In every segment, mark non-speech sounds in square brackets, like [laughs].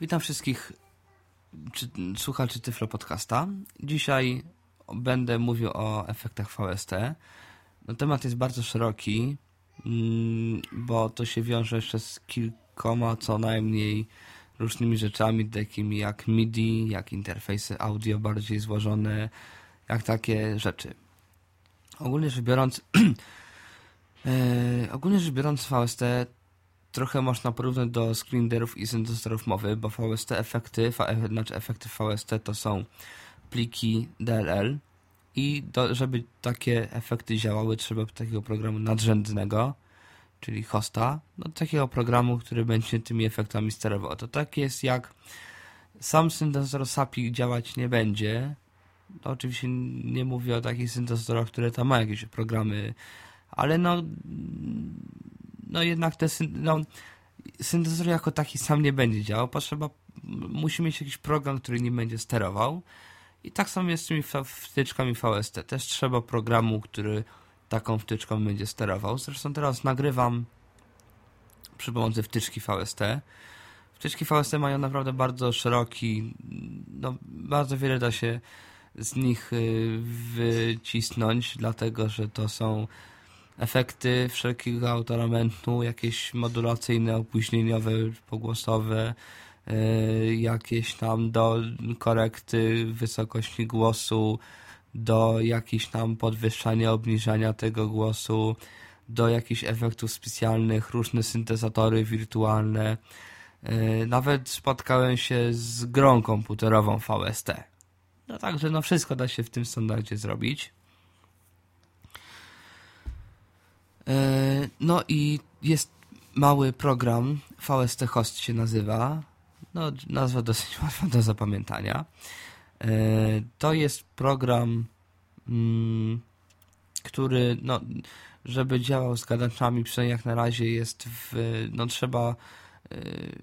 Witam wszystkich czy, słuchaczy Tyflo Podcasta. Dzisiaj będę mówił o efektach VST. No, temat jest bardzo szeroki, mm, bo to się wiąże jeszcze z kilkoma co najmniej różnymi rzeczami, takimi jak MIDI, jak interfejsy audio bardziej złożone, jak takie rzeczy. Ogólnie rzecz biorąc, [clears throat] e, ogólnie rzecz biorąc VST trochę można porównać do screenerów i syntezatorów mowy, bo VST efekty, znaczy efekty VST to są pliki DLL i do, żeby takie efekty działały, trzeba takiego programu nadrzędnego, czyli hosta, no takiego programu, który będzie tymi efektami sterował. To tak jest jak sam syntezator SAPI działać nie będzie. No, oczywiście nie mówię o takich syntezatorach, które tam mają jakieś programy, ale no no jednak te no, syntezator jako taki sam nie będzie działał. Potrzeba, musi mieć jakiś program, który nim będzie sterował. I tak samo jest z tymi wtyczkami VST. Też trzeba programu, który taką wtyczką będzie sterował. Zresztą teraz nagrywam przy pomocy wtyczki VST. Wtyczki VST mają naprawdę bardzo szeroki, no bardzo wiele da się z nich y, wycisnąć, dlatego że to są efekty wszelkiego autoramentu, jakieś modulacyjne, opóźnieniowe, pogłosowe, yy, jakieś tam do korekty wysokości głosu, do jakichś tam podwyższania, obniżania tego głosu, do jakichś efektów specjalnych, różne syntezatory wirtualne. Yy, nawet spotkałem się z grą komputerową VST. No także no wszystko da się w tym standardzie zrobić. E, no i jest mały program, VST Host się nazywa. No, nazwa dosyć [laughs] łatwa do zapamiętania. E, to jest program, mm, który, no, żeby działał z gadaczami, przynajmniej jak na razie jest w, no trzeba e,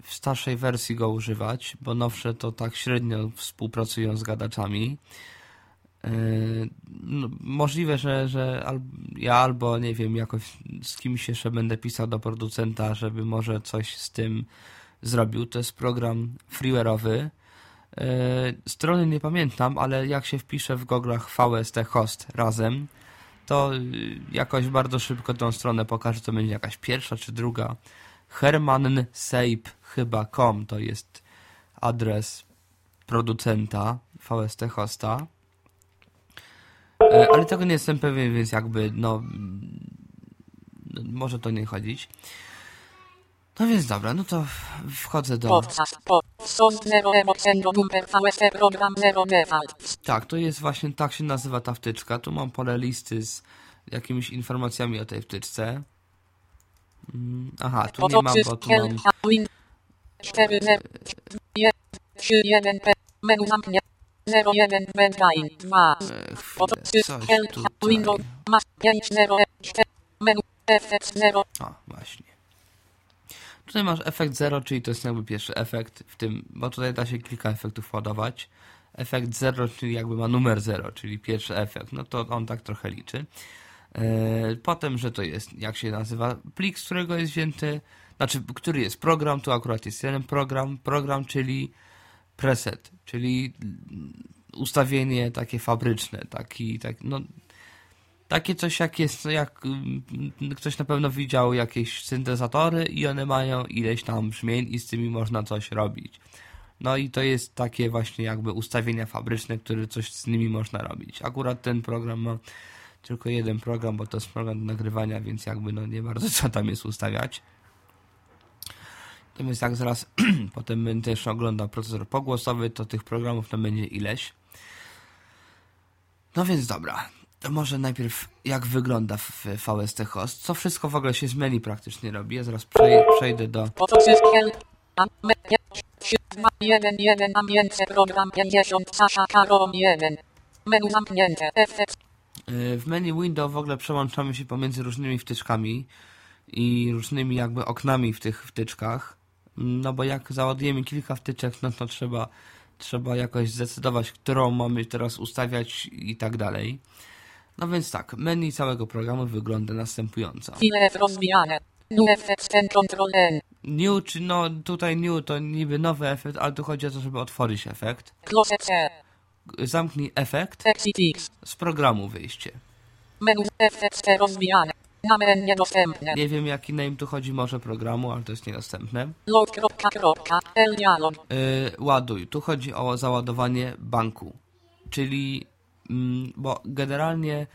w starszej wersji go używać, bo nowsze to tak średnio współpracują z gadaczami. Yy, no, możliwe, że, że al, ja albo nie wiem, jakoś z kimś jeszcze będę pisał do producenta, żeby może coś z tym zrobił. To jest program freeware'owy. Yy, strony nie pamiętam, ale jak się wpisze w goglach VST host razem, to yy, jakoś bardzo szybko tą stronę pokaże, to będzie jakaś pierwsza czy druga. Com to jest adres producenta VST hosta. E, ale tego nie jestem pewien, więc jakby, no, może to nie chodzić. No więc dobra, no to wchodzę do... Tak, to jest właśnie, tak się nazywa ta wtyczka. Tu mam pole listy z jakimiś informacjami o tej wtyczce. Mm, aha, tu nie mam, bo tu mam... Menu zamknięte. 01 Bedline 2 Windows Mac 5 0 menu efekt 0 O, właśnie. Tutaj masz efekt 0, czyli to jest jakby pierwszy efekt w tym, bo tutaj da się kilka efektów ładować. Efekt 0, czyli jakby ma numer 0, czyli pierwszy efekt. No to on tak trochę liczy. Potem, że to jest, jak się nazywa, plik, z którego jest wzięty, znaczy, który jest program, tu akurat jest jeden program, program, czyli preset, czyli ustawienie takie fabryczne, taki, tak, no, takie coś jak jest, jak mm, ktoś na pewno widział jakieś syntezatory i one mają ileś tam brzmień i z tymi można coś robić. No i to jest takie właśnie jakby ustawienia fabryczne, które coś z nimi można robić. Akurat ten program ma tylko jeden program, bo to jest program do nagrywania, więc jakby no nie bardzo co tam jest ustawiać. Natomiast jak zaraz [clears throat] potem będę też oglądał procesor pogłosowy, to tych programów tam będzie ileś. No więc dobra, to może najpierw jak wygląda w VST Host. Co wszystko w ogóle się z menu praktycznie robi. Ja zaraz przejdę do... Menu zamknięte. W menu window w ogóle przełączamy się pomiędzy różnymi wtyczkami i różnymi jakby oknami w tych wtyczkach. No bo jak załadujemy kilka wtyczek, no to trzeba, trzeba jakoś zdecydować, którą mamy teraz ustawiać i tak dalej. No więc tak, menu całego programu wygląda następująco. Rozwijane. New effects ten control N. New, czy no tutaj new to niby nowy efekt, ale tu chodzi o to, żeby otworzyć efekt. Close C. Zamknij efekt, Exit X. z programu wyjście. Menu effects rozwijane. Name niedostępne. Nie wiem jaki name tu chodzi, może programu, ale to jest niedostępne. Load kropka kropka. Dialog. Yy, ładuj. Tu chodzi o załadowanie banku. Czyli, mm, bo generalnie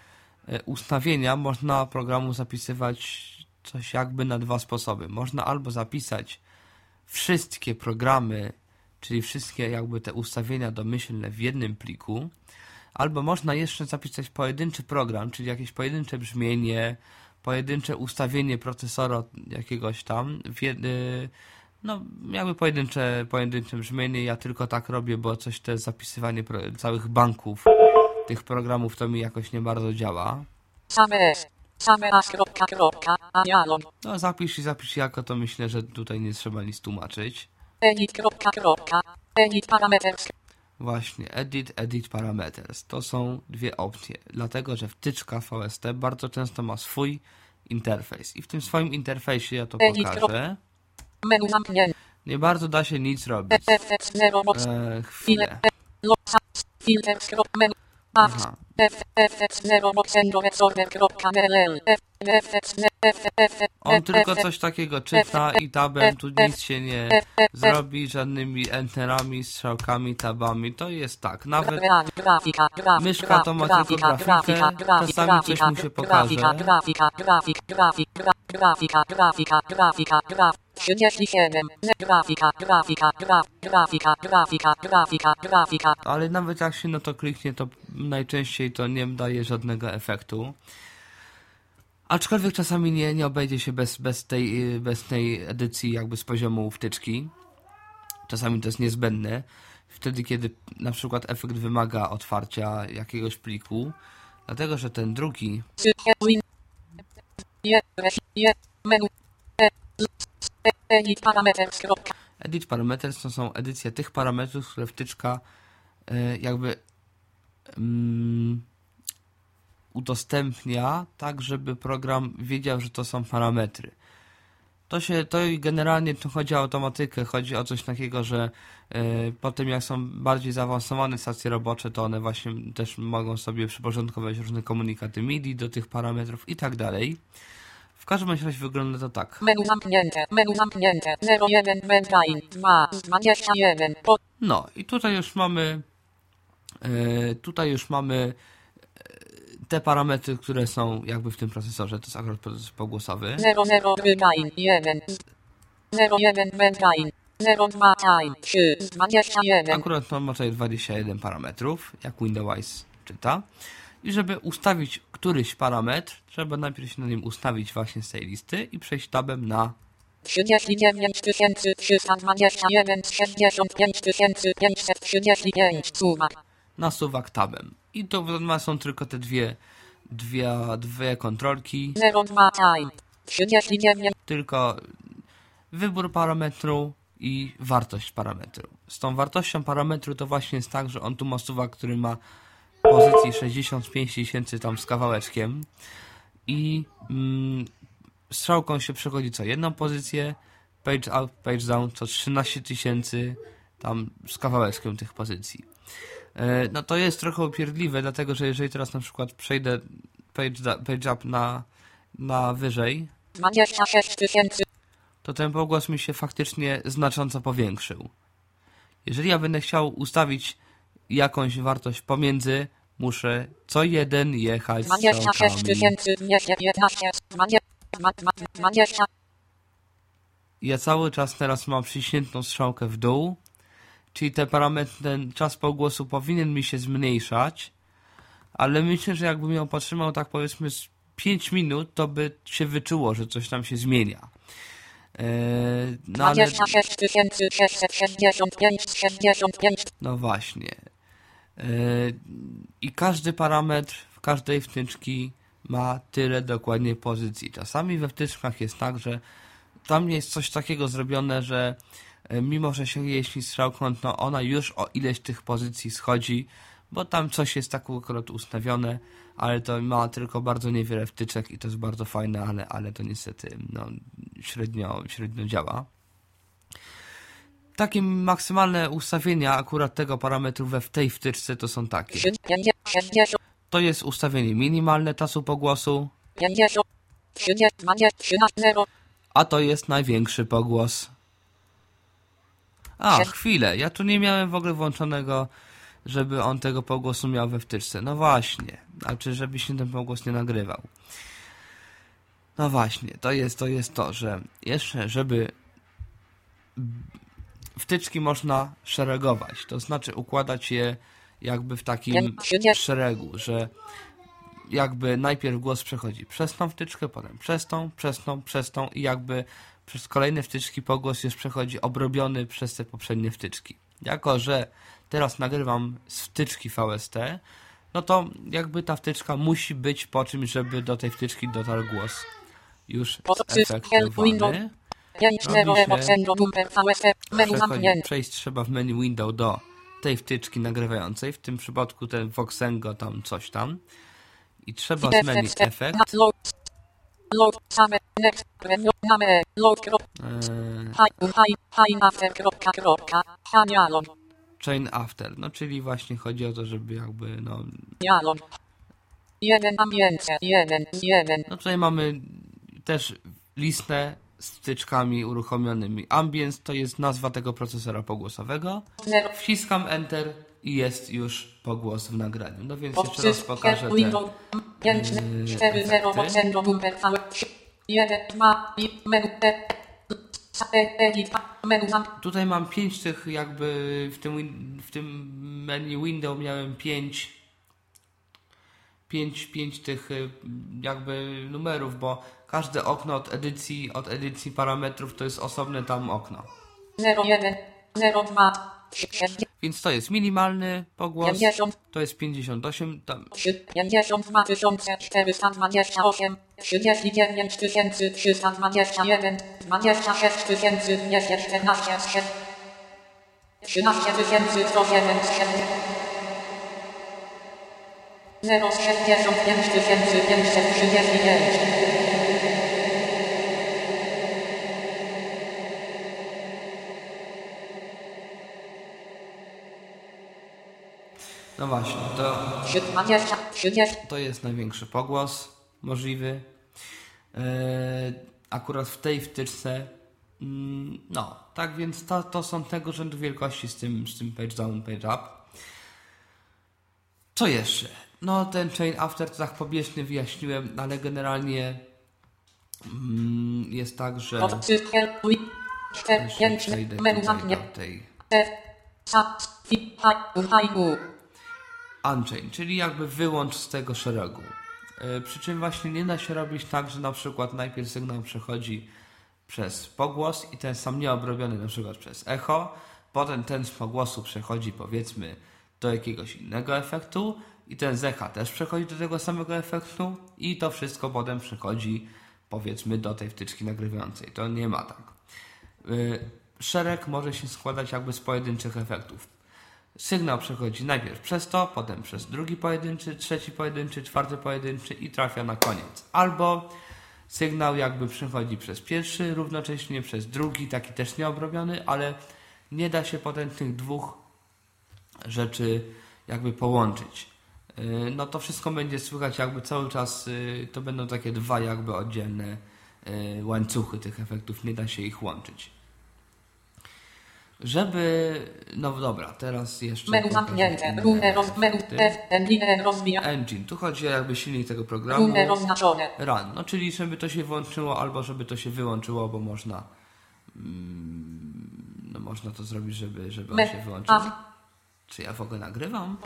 y, ustawienia można programu zapisywać coś jakby na dwa sposoby. Można albo zapisać wszystkie programy, czyli wszystkie jakby te ustawienia domyślne w jednym pliku, albo można jeszcze zapisać pojedynczy program, czyli jakieś pojedyncze brzmienie, pojedyncze ustawienie procesora jakiegoś tam, y, no jakby pojedyncze, pojedyncze brzmienie, ja tylko tak robię, bo coś te zapisywanie całych banków tych programów to mi jakoś nie bardzo działa. Same. Same as kropka kropka. No zapisz i zapisz jako, to myślę, że tutaj nie trzeba nic tłumaczyć. Edit kropka kropka. Edit parameters. Właśnie, edit, edit parameters. To są dwie opcje, dlatego że wtyczka VST bardzo często ma swój interfejs i w tym swoim interfejsie ja to pokażę. Nie bardzo da się nic robić. Effects 0 box. E, chwilę. Lock. Filter skrop menu. Apps. Aha. F, FX 0 box endoves order kropka DLL. F, FX F, F, On tylko coś takiego czyta i tabem tu nic się nie zrobi, żadnymi enterami, strzałkami, tabami. To jest tak, nawet Grafika, grafika, Myszka to ma tylko grafikę, czasami coś mu się pokaże. Grafika, grafika, grafik, grafik, gra, grafika, grafika, grafika, graf. 37. Grafika, grafika, graf, grafika, grafika, grafika, grafika. ale nawet jak się na to kliknie, to najczęściej to nie daje żadnego efektu. Aczkolwiek czasami nie, nie obejdzie się bez, bez, tej, bez tej edycji jakby z poziomu wtyczki. Czasami to jest niezbędne. Wtedy, kiedy na przykład efekt wymaga otwarcia jakiegoś pliku. Dlatego, że ten drugi edit parameters. Edit parameters to są edycje tych parametrów, które wtyczka e, jakby mm, udostępnia, tak żeby program wiedział, że to są parametry. To się, to generalnie tu chodzi o automatykę, chodzi o coś takiego, że e, potem jak są bardziej zaawansowane stacje robocze, to one właśnie też mogą sobie przyporządkować różne komunikaty MIDI do tych parametrów i tak dalej. W każdym razie wygląda to tak. Menu zamknięte, menu zamknięte. 01 Bedtime 2 z 21. Po, No i tutaj już mamy e, tutaj już mamy e, te parametry, które są jakby w tym procesorze. To jest akurat proces pogłosowy. 00 Bedtime 1 z 01 Bedtime 02 Time 3 z 21. Akurat on ma tutaj 21 parametrów, jak Windows czyta. I żeby ustawić któryś parametr, trzeba najpierw się na nim ustawić właśnie z tej listy i przejść tabem na 39 321 z 65 535 suwak. na suwak tabem. I to w- są tylko te dwie, dwie, dwie kontrolki, 02 Time 39 tylko wybór parametru i wartość parametru. Z tą wartością parametru to właśnie jest tak, że on tu ma suwak, który ma pozycji 65 tysięcy tam z kawałeczkiem i mm, strzałką się przechodzi co jedną pozycję, page up, page down to 13 tysięcy tam z kawałeczkiem tych pozycji. E, No to jest trochę upierdliwe, dlatego że jeżeli teraz na przykład przejdę page, da, page up na, na wyżej, 26 tysięcy to ten pogłos mi się faktycznie znacząco powiększył. Jeżeli ja będę chciał ustawić jakąś wartość pomiędzy, muszę co jeden jechać 26 strzałkami. tysięcy 215 20 Ja cały czas teraz mam przyciśniętą strzałkę w dół, czyli te parametry, ten czas pogłosu powinien mi się zmniejszać, ale myślę, że jakbym ją potrzymał tak powiedzmy z 5 minut, to by się wyczuło, że coś tam się zmienia. Eee, no ale 26 tysięcy 665 z 65 No właśnie. Yy, I każdy parametr w każdej wtyczki ma tyle dokładnie pozycji. Czasami we wtyczkach jest tak, że tam jest coś takiego zrobione, że e, mimo, że się jeśli strzałką, to ona już o ileś tych pozycji schodzi, bo tam coś jest tak akurat ustawione, ale to ma tylko bardzo niewiele wtyczek i to jest bardzo fajne, ale, ale to niestety no, średnio, średnio działa. Takie maksymalne ustawienia akurat tego parametru we w tej wtyczce to są takie. 50, 60, To jest ustawienie minimalne czasu pogłosu, 50, 30, 20, 13, 0, a to jest największy pogłos. A, chwilę, ja tu nie miałem w ogóle włączonego, żeby on tego pogłosu miał we wtyczce. No właśnie, znaczy, żeby się ten pogłos nie nagrywał. No właśnie, to jest to, jest to że jeszcze, żeby wtyczki można szeregować, to znaczy układać je jakby w takim szeregu, że jakby najpierw głos przechodzi przez tą wtyczkę, potem przez tą, przez tą, przez tą i jakby przez kolejne wtyczki pogłos już przechodzi obrobiony przez te poprzednie wtyczki. Jako, że teraz nagrywam z wtyczki VST, no to jakby ta wtyczka musi być po czymś, żeby do tej wtyczki dotarł głos już zefektowany. 5, 0, Robi się- 0, Sendo, Bumper, VST, menu Przechodzi, przejść trzeba w menu window do tej wtyczki nagrywającej, w tym przypadku ten Voxengo tam coś tam. I trzeba z menu efekt. Chain after, no czyli właśnie chodzi o to, żeby jakby, no. Jeden jeden, jeden, no tutaj mamy też listę z wtyczkami uruchomionymi. Ambience to jest nazwa tego procesora pogłosowego. Wciskam Enter i jest już pogłos w nagraniu. No więc jeszcze raz pokażę te window, 5, 4, 0, efekty. Sendo, Bumper, VST, 1, 2, i menu, edit, menu zamknięte. Tutaj mam pięć tych jakby w tym, w tym menu window miałem pięć pięć, pięć tych y, jakby numerów, bo każde okno od edycji, od edycji parametrów to jest osobne tam okno. 01, 02, 60, Więc to jest minimalny pogłos, 50, to jest 58, tam 52 428, 39 321, 26 214, 13 107, 065 539. no właśnie, to 20, 30, To jest największy pogłos możliwy. Eee, akurat w tej wtyczce. mm, No, tak więc to, to są tego rzędu wielkości z tym, z tym page down, page up. Co jeszcze? No, ten chain after to tak pobieżnie wyjaśniłem, ale generalnie mm, jest tak, że. 4, Jeszcze 5, przejdę menu tutaj do zamknięte, tej. Unchain, czyli jakby wyłącz z tego szeregu. Yy, przy czym właśnie nie da się robić tak, że na przykład najpierw sygnał przechodzi przez pogłos i ten sam nieobrobiony na przykład przez echo, potem ten z pogłosu przechodzi powiedzmy do jakiegoś innego efektu i ten z echa też przechodzi do tego samego efektu i to wszystko potem przechodzi powiedzmy do tej wtyczki nagrywającej. To nie ma tak. Yy, Szereg może się składać jakby z pojedynczych efektów. Sygnał przechodzi najpierw przez to, potem przez drugi pojedynczy, trzeci pojedynczy, czwarty pojedynczy i trafia na koniec. Albo sygnał jakby przechodzi przez pierwszy, równocześnie przez drugi, taki też nieobrobiony, ale nie da się potem tych dwóch rzeczy jakby połączyć. Yy, No to wszystko będzie słychać jakby cały czas, yy, to będą takie dwa jakby oddzielne yy, łańcuchy tych efektów, nie da się ich łączyć. Żeby, no dobra, teraz jeszcze Menu zamknięte. Runę engine rozwija. Engine, tu chodzi o jakby silnik tego programu. Runę oznaczone. Run, no czyli żeby to się włączyło albo żeby to się wyłączyło, bo można mm, no można to zrobić, żeby, żeby on się wyłączył. Czy ja w ogóle nagrywam?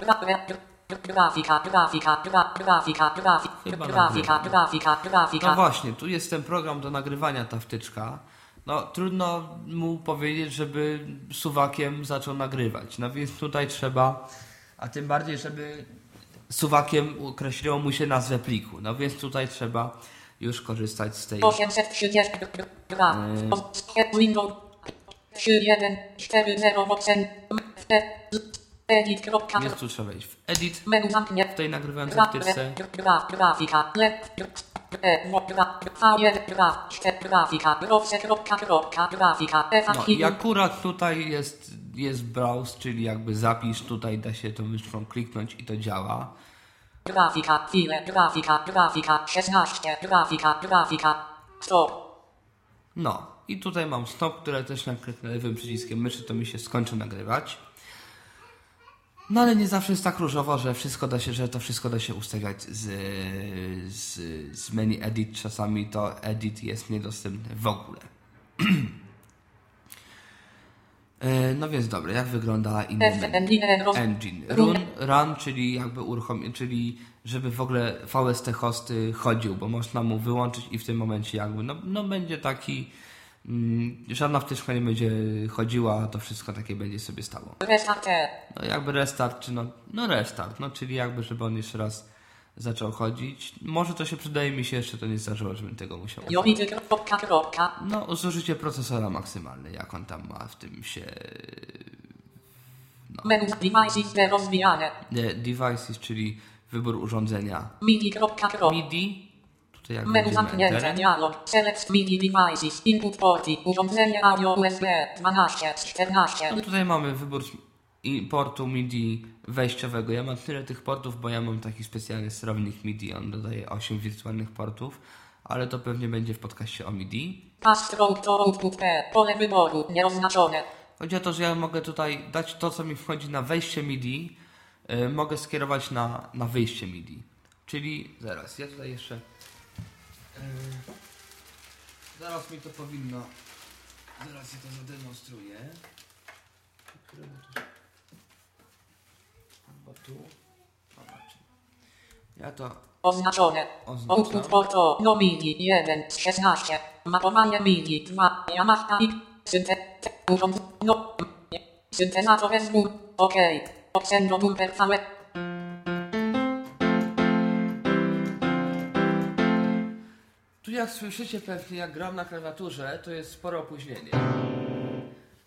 Gra- gra- gra- Grafika, grafika, gra- grafika, grafika, Chyba grafika, nagrywam. grafika, No grafika. właśnie, tu jest ten program do nagrywania, ta wtyczka. No trudno mu powiedzieć, żeby suwakiem zaczął nagrywać. No więc tutaj trzeba, a tym bardziej, żeby suwakiem określiło mu się nazwę pliku. No więc tutaj trzeba już korzystać z tej 830 gra. Windows 3, 1, 4, 0, 8, Edit. Więc tu trzeba wejść w edit, Menu zamknięte. w tej nagrywającej wtyczce. gra, grafika, le, mo, gra, A1, gra, czte, grafika, rowse, kropka, kropka, grafika, No i akurat tutaj jest, jest browse, czyli jakby zapisz, tutaj da się tą myszką kliknąć i to działa. grafika, chwile, grafika, grafika, 16, grafika, grafika, stop. No. I tutaj mam stop, które też kliknę lewym przyciskiem myszy, to mi się skończy nagrywać. No ale nie zawsze jest tak różowo, że wszystko da się, że to wszystko da się ustawiać z, z, z menu edit. Czasami to edit jest niedostępny w ogóle. [clears throat] E, No więc dobra, jak wygląda engine, Engine. Run, run, czyli jakby uruchomić, czyli żeby w ogóle VST hosty chodził, bo można mu wyłączyć i w tym momencie jakby, no, no będzie taki, żadna wtyczka nie będzie chodziła, to wszystko takie będzie sobie stało. E, No jakby restart, czy no, no restart, no czyli jakby, żeby on jeszcze raz zaczął chodzić. Może to się przydaje mi się jeszcze, to nie zdarzyło, żebym tego musiał. No, zużycie procesora maksymalne, jak on tam ma w tym się... menu devices, rozwijane, czyli wybór urządzenia. MIDI. Tutaj jak Menu zamknięte, dialog, select MIDI devices, input porty, urządzenie audio USB, 12, 14, No tutaj mamy wybór i portu MIDI wejściowego. Ja mam tyle tych portów, bo ja mam taki specjalny sterownik MIDI. On dodaje 8 wirtualnych portów, ale to pewnie będzie w podcaście o MIDI. Pole wyboru, nieoznaczone. Chodzi o to, że ja mogę tutaj dać to, co mi wchodzi na wejście MIDI, y, mogę skierować na, na wyjście MIDI. Czyli zaraz, ja tutaj jeszcze. Y, zaraz mi to powinno. Zaraz ja to zademonstruję. Chyba tu. Zobaczmy. Ja to Oznaczone. Oznaczam. Output porto, no MIDI, 1 z 16. Mapowanie MIDI, 2. Yamaha X. Synte... Urząd... No... Syntezator SW. OK. Oksendo bumper VE. Jak słyszycie pewnie, jak gram na klawiaturze, to jest spore opóźnienie.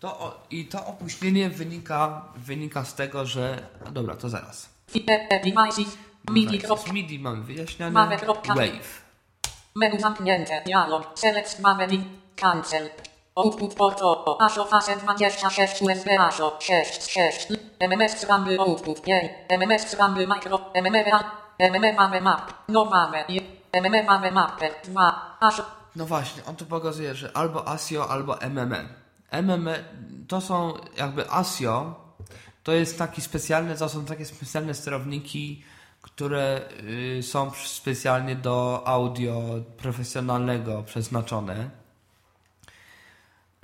To o, I to opóźnienie wynika, wynika z tego, że... Dobra, to zaraz. MIDI. Kropka. MIDI mamy wyjaśniane. Wave. Menu zamknięte. Dialog. Select Maverick. Cancel. Output porto. ASO fase 26 USB ASO 6 6. MMS Scramble Output 5. MMS Scramble Micro. MMR MMR mamy map. No mamy. MMR mamy mapę 2. ASO. No właśnie, on tu pokazuje, że albo ASIO, albo MME. MME to są jakby ASIO, to jest taki specjalny, to są takie specjalne sterowniki, które y, są specjalnie do audio profesjonalnego przeznaczone.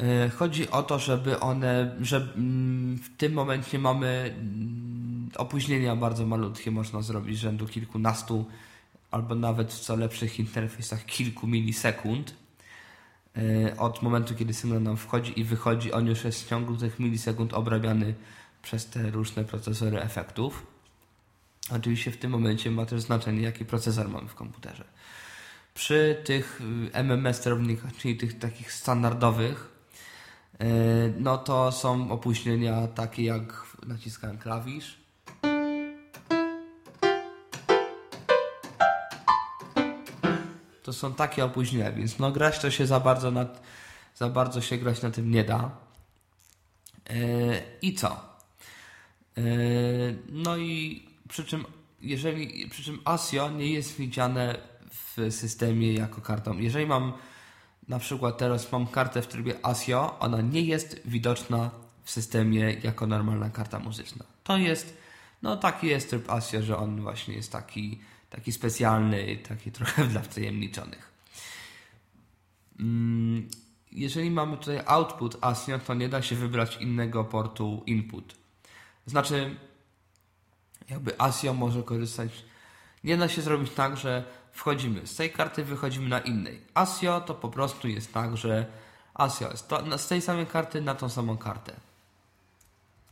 Y, Chodzi o to, żeby one, że mm, w tym momencie mamy mm, opóźnienia bardzo malutkie, można zrobić rzędu kilkunastu, albo nawet w co lepszych interfejsach kilku milisekund. Y, Od momentu, kiedy sygnał nam wchodzi i wychodzi, on już jest w ciągu tych milisekund obrabiany przez te różne procesory efektów. Oczywiście w tym momencie ma też znaczenie, jaki procesor mamy w komputerze. Przy tych y, MMS sterownikach, czyli tych takich standardowych, y, no to są opóźnienia takie jak naciskałem klawisz. To są takie opóźnienia, więc no grać to się za bardzo nad, za bardzo się grać na tym nie da. Yy, I co? Yy, no i przy czym, jeżeli, przy czym ASIO nie jest widziane w systemie jako kartą. Jeżeli mam na przykład teraz mam kartę w trybie ASIO, ona nie jest widoczna w systemie jako normalna karta muzyczna. To jest, no taki jest tryb ASIO, że on właśnie jest taki, taki specjalny, taki trochę dla wtajemniczonych. Mm, Jeżeli mamy tutaj output ASIO, to nie da się wybrać innego portu input. Znaczy, jakby ASIO może korzystać. Nie da się zrobić tak, że wchodzimy z tej karty, wychodzimy na innej. ASIO to po prostu jest tak, że ASIO jest to, z tej samej karty na tą samą kartę.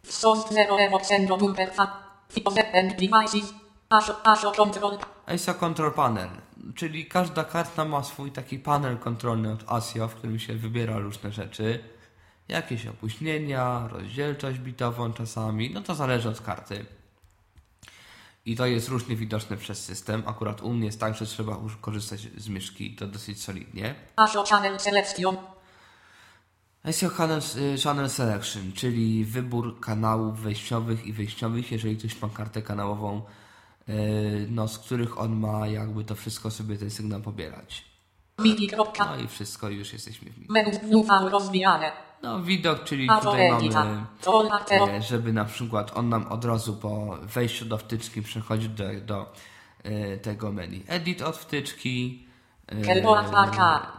Source 0 Evo Sendo Bumper Fa. FIPE and devices. ASO, ASO control. ASIO Control Panel, czyli każda karta ma swój taki panel kontrolny od ASIO, w którym się wybiera różne rzeczy. jakieś opóźnienia, rozdzielczość bitową czasami, no to zależy od karty. I to jest różnie widoczne przez system. Akurat u mnie jest tak, że trzeba już korzystać z myszki to dosyć solidnie. ASO Channel Selection. SEO Channel, y, Channel Selection, czyli wybór kanałów wejściowych i wyjściowych, jeżeli ktoś ma kartę kanałową, no, z których on ma jakby to wszystko sobie ten sygnał pobierać. No i wszystko, już jesteśmy w. Menu rozwijane. No widok, czyli tutaj mamy, e, żeby na przykład on nam od razu po wejściu do wtyczki przechodził do, do e, tego menu. Edit od wtyczki, e,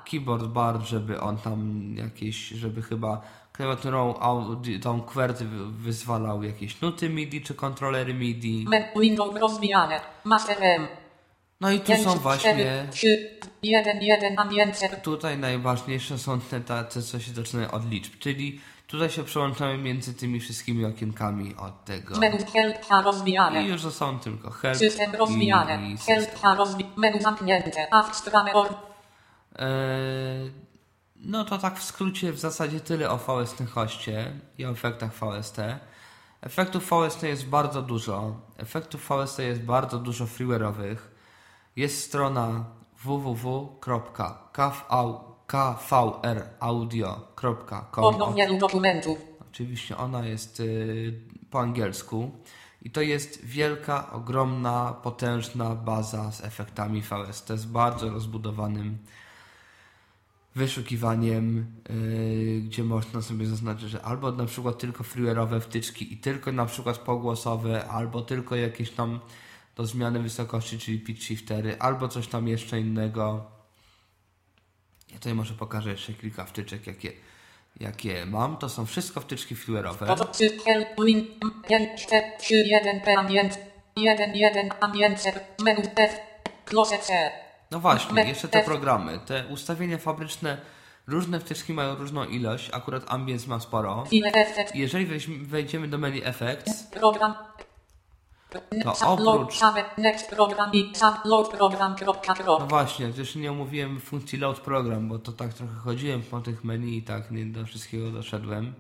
keyboard bar, żeby on tam jakieś, żeby chyba klawiaturą audi, tą QWERTY wy- wyzwalał jakieś nuty MIDI czy kontrolery MIDI. Men Windows rozwijane. Master M. No i tu 5, są 4, właśnie 3, 1, 1, ambience. Tutaj najważniejsze są te, te, co się zaczynają od liczb, czyli tutaj się przełączamy między tymi wszystkimi okienkami od tego. I już są tylko help System i Help rozwijane. Menu zamknięte. Avstrame or. Eee, no to tak w skrócie w zasadzie tyle o VST hoście i o efektach VST. Efektów VST jest bardzo dużo. Efektów VST jest bardzo dużo freeware'owych. Jest strona www.kvraudio.com wielu dokumentów. Oczywiście ona jest y, po angielsku i to jest wielka, ogromna, potężna baza z efektami VST z bardzo rozbudowanym wyszukiwaniem, y, gdzie można sobie zaznaczyć, że albo na przykład tylko freeware'owe wtyczki i tylko na przykład pogłosowe, albo tylko jakieś tam do zmiany wysokości, czyli pitch shiftery, albo coś tam jeszcze innego. Ja tutaj może pokażę jeszcze kilka wtyczek, jakie, jakie mam. To są wszystko wtyczki freeware'owe. To 3 Help Win. 5, 4, 3, 1, P ambience. 1, 1, ambience. Menu F. Close C. No właśnie, jeszcze te programy. Te ustawienia fabryczne, różne wtyczki mają różną ilość, akurat Ambience ma sporo. Jeżeli wejdziemy do menu Effects, Program. To oprócz- no właśnie, jeszcze nie omówiłem funkcji Load Program, bo to tak trochę chodziłem po tych menu i tak nie do wszystkiego doszedłem.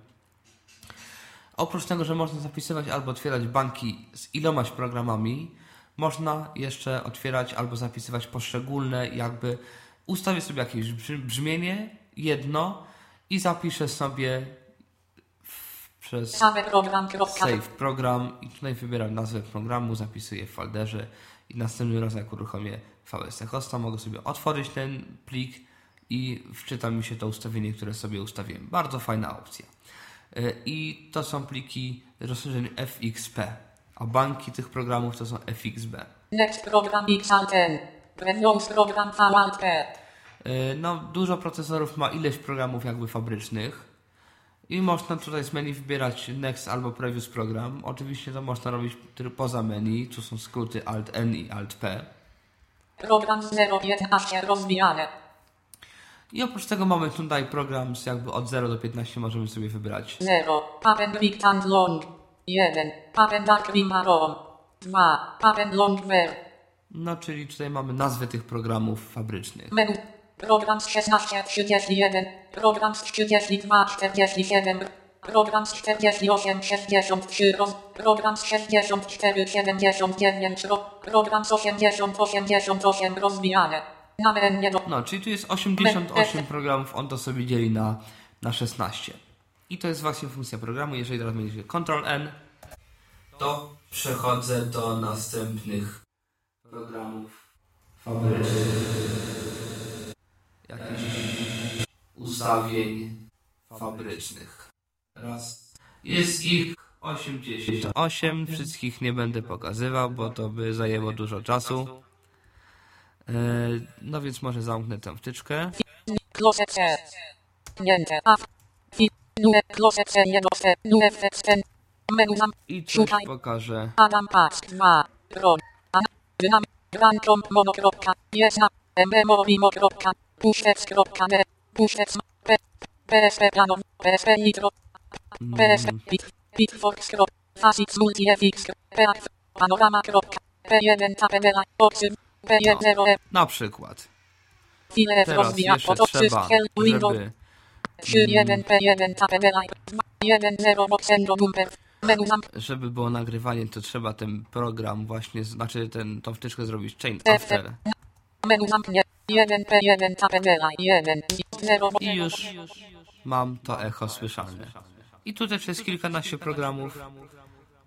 Oprócz tego, że można zapisywać albo otwierać banki z ilomaś programami, można jeszcze otwierać albo zapisywać poszczególne, jakby ustawię sobie jakieś brzmi- brzmienie, jedno i zapiszę sobie w, przez Same program Save program i tutaj wybieram nazwę programu, zapisuję w folderze i następny raz jak uruchomię VST hosta mogę sobie otworzyć ten plik i wczyta mi się to ustawienie, które sobie ustawiłem. Bardzo fajna opcja. Y, I to są pliki rozszerzeń FXP, a banki tych programów to są FXB. Next program XALTN. Previous program VALT. Y, No, dużo procesorów ma ileś programów jakby fabrycznych i można tutaj z menu wybierać Next albo Previous Program. Oczywiście to można robić tylko poza menu, tu są skróty Alt-N i Alt-P. Program 015 rozwijane. I oprócz tego mamy tutaj program z jakby od 0 do 15 możemy sobie wybrać. 0. Papen Big and Long. 1. Papen Dark Rim Aron. 2. Papen Long Ver. No, czyli tutaj mamy nazwy tych programów fabrycznych. Menu. Program z 16 31. Program z 32 47. Program z 48 63. Roz, program z 64 79. Ro, program z 80 88 rozwijane. No, czyli tu jest 88 programów, on to sobie dzieli na, na 16. I to jest właśnie funkcja programu. Jeżeli teraz będzie Ctrl N, to przechodzę do następnych programów fabrycznych. Jakichś ustawień fabrycznych. Raz. Jest ich 88. Wszystkich nie będę pokazywał, bo to by zajęło dużo czasu. E, No więc może zamknę tę wtyczkę. I coś pokażę. Adam Pack 2. Pro. An. Dynam. Grandcomp mono. kropka. Jest na. mbmovimo. kropka. Pusztec. kropka. D. Pusztec. P. PSP planow. PSP nitro. PSP. Pit. Pitfox. krop. Facits multi-fx. PAF. Panorama. kropka. P1 tapedela. Oksy. P10 E. Na przykład. Teraz jeszcze trzeba, żeby Żeby było nagrywanie, to trzeba ten program właśnie, znaczy ten, tą wtyczkę zrobić chain after. Menu zamknie. 1 P1 tabela 1 0 I już mam to echo słyszalne. I tutaj przez kilkanaście programów.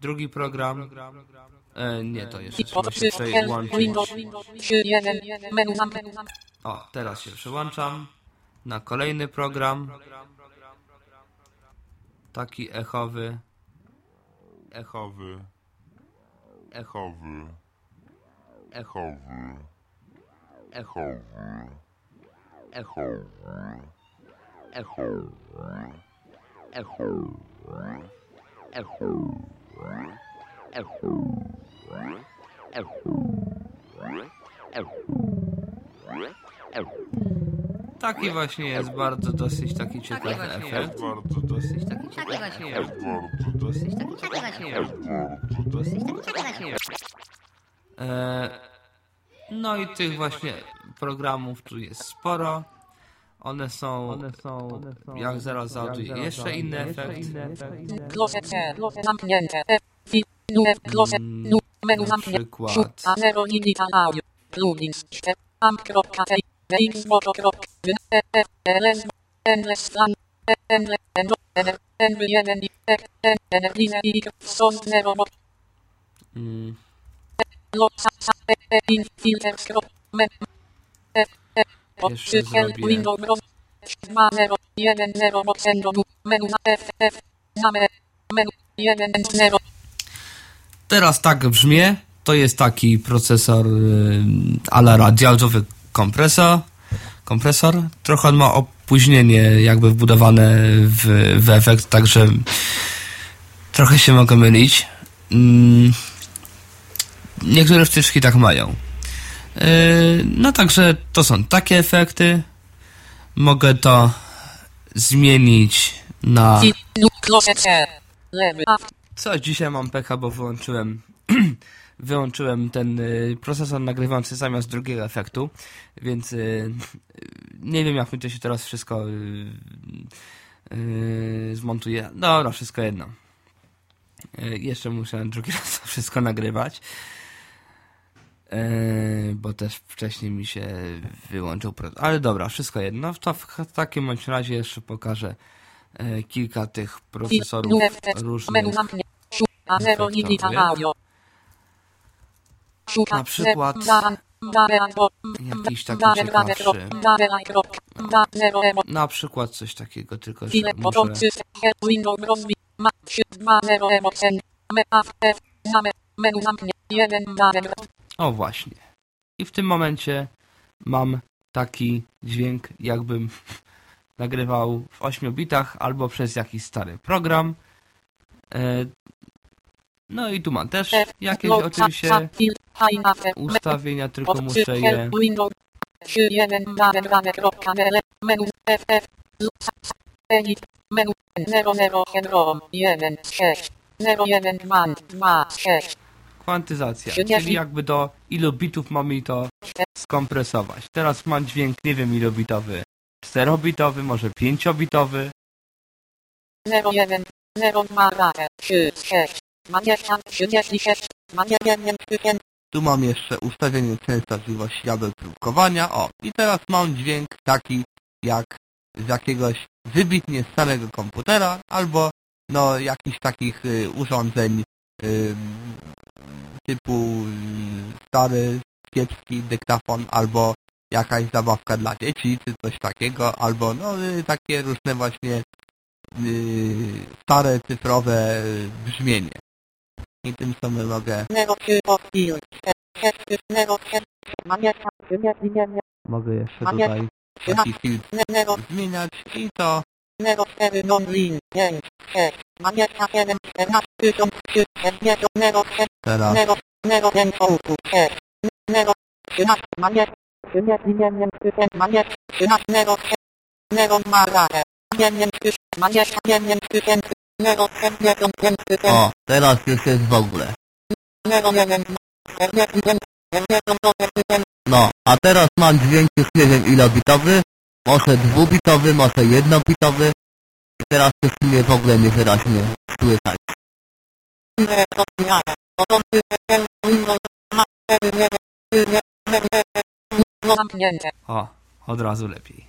Drugi program. E, nie, to jeszcze trzeba się przełączyć. Windows 1 menu zamk. O, teraz się przełączam na kolejny program. Taki echowy. Echowy. Echowy. Echowy. Echowy. Echowy. Echowy. Echowy. Echowy. Taki właśnie jest bardzo dosyć taki ciekawy efekt. Bardzo dosyć Taki właśnie jest. bardzo dosyć Taki jest. bardzo dosyć E, no i tych właśnie programów tu jest sporo. One są, one są jak zaraz załatwię jeszcze inny efekt. Closet. Zamknięte. Closet. Menu zamknięte. przykład A 0 digital audio. Plugins. Step. Amp.t. Teraz tak brzmie. To jest taki procesor y, ala radiowy, kompresor. Kompresor. Trochę on ma opóźnienie jakby wbudowane w, w efekt, także trochę się mogę mylić. Mm, niektóre wtyczki tak mają. Y, no także to są takie efekty. Mogę to zmienić na... Co, dzisiaj mam pecha, bo wyłączyłem [clears throat] wyłączyłem ten y, procesor nagrywający zamiast drugiego efektu, więc y, nie wiem jak mi to się teraz wszystko y, y, zmontuje. Dobra, wszystko jedno. Y, jeszcze muszę drugi raz to wszystko nagrywać. Y, bo też wcześniej mi się wyłączył. Ale dobra, wszystko jedno. To w takim bądź razie jeszcze pokażę y, kilka tych procesorów różnych. Na przykład jakiś taki ciekawszy. Na przykład coś takiego, tylko że muszę... O właśnie. I w tym momencie mam taki dźwięk, jakbym nagrywał w 8 bitach albo przez jakiś stary program. No i tu mam też jakieś oczywiście ustawienia, tylko muszę je Kwantyzacja, czyli jakby do ilu bitów mamy to skompresować. Teraz mam dźwięk, nie wiem ilobitowy, 4-bitowy, może 5-bitowy. 3 6 tu mam jeszcze ustawienie częstotliwości jabłek próbkowania. O, i teraz mam dźwięk taki jak z jakiegoś wybitnie starego komputera albo no jakichś takich y, urządzeń y, typu stary, kiepski dyktafon albo jakaś zabawka dla dzieci czy coś takiego albo no y, takie różne właśnie y, stare cyfrowe y, brzmienie i tym co my mogę. Mogę jeszcze tutaj taki filtr zmieniać i to Teraz. Teraz. O, teraz już jest w ogóle. No, a teraz mam dźwięk już nie wiem ilobitowy, może dwubitowy, może jednobitowy. Teraz już mnie w ogóle niewyraźnie słychać. O, od razu lepiej.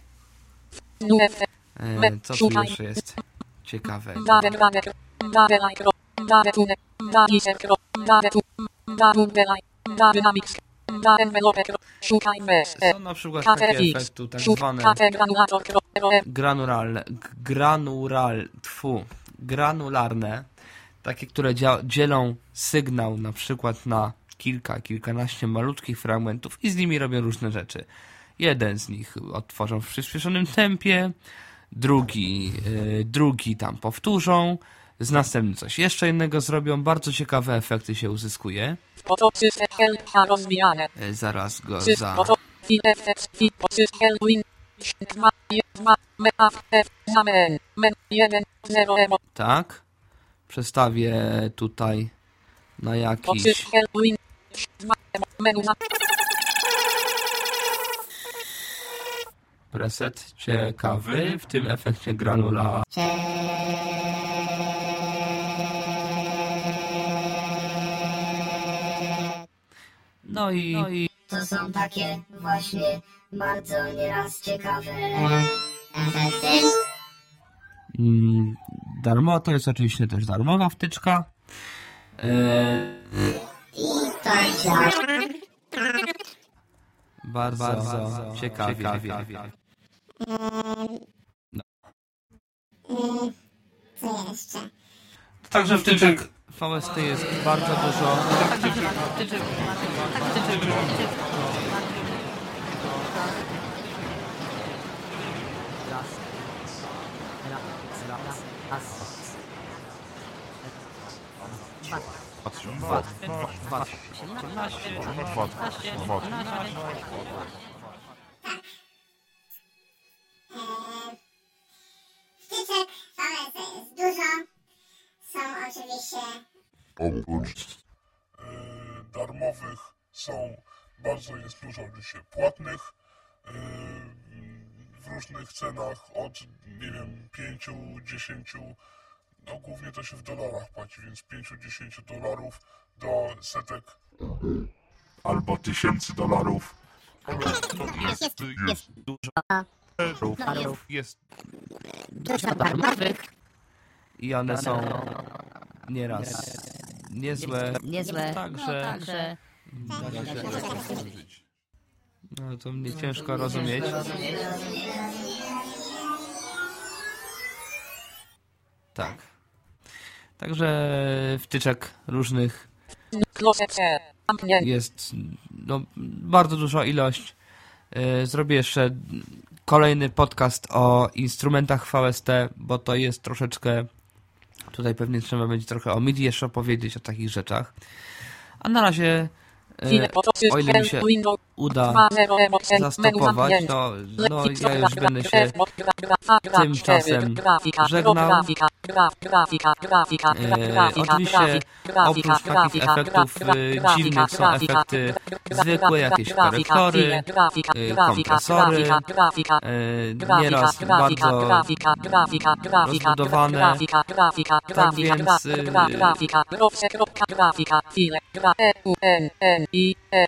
E, co tu jeszcze jest? Ciekawe? Są na przykład takie KTFX. efekty tak zwane granularne, granural, tfu, granularne, takie, które dzielą sygnał na przykład na kilka, kilkanaście malutkich fragmentów i z nimi robią różne rzeczy. Jeden z nich odtworzą w przyspieszonym tempie, drugi, yy, drugi tam powtórzą, z następnym coś jeszcze innego zrobią. Bardzo ciekawe efekty się uzyskuje. Yy, zaraz go za... Tak. Przestawię tutaj na jakiś... sys. Help win. Dwa. Emo. Menu. Za. Preset ciekawy w tym efekcie granula. No i, no i To są takie właśnie bardzo nieraz ciekawe efekty. mm, darmo, to jest oczywiście też darmowa wtyczka. E, I tak działa. bardzo, bardzo ciekawie. Co jeszcze? Także wtyczek VST jest bardzo dużo. Wtyczek różnych cenach od nie wiem 5, 10 no głównie to się w dolarach płaci, więc 5-10 dolarów do setek albo tysięcy dolarów. Jest, jest dużo dolarów, jest I one są nieraz niezłe. Niezłe. Także Także no, to mnie ciężko rozumieć. Tak. Także wtyczek różnych jest no, bardzo duża ilość. Yy, Zrobię jeszcze kolejny podcast o instrumentach VST, bo to jest troszeczkę. Tutaj pewnie trzeba będzie trochę o MIDI jeszcze opowiedzieć, o takich rzeczach. A na razie. Oto o ile mi się. Uda zastopować, to no, ja już będę się tymczasem żegnał. E, oczywiście oprócz takich efektów e, dziwnych są efekty zwykłe, jakieś korektory, e, kompresory, e, nieraz bardzo rozbudowane. grafika, więc, y, e,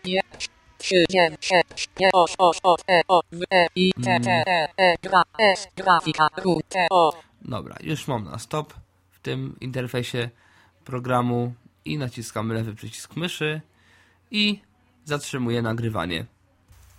Dobra, już mam na stop w tym interfejsie programu i naciskamy lewy przycisk myszy i zatrzymuję nagrywanie.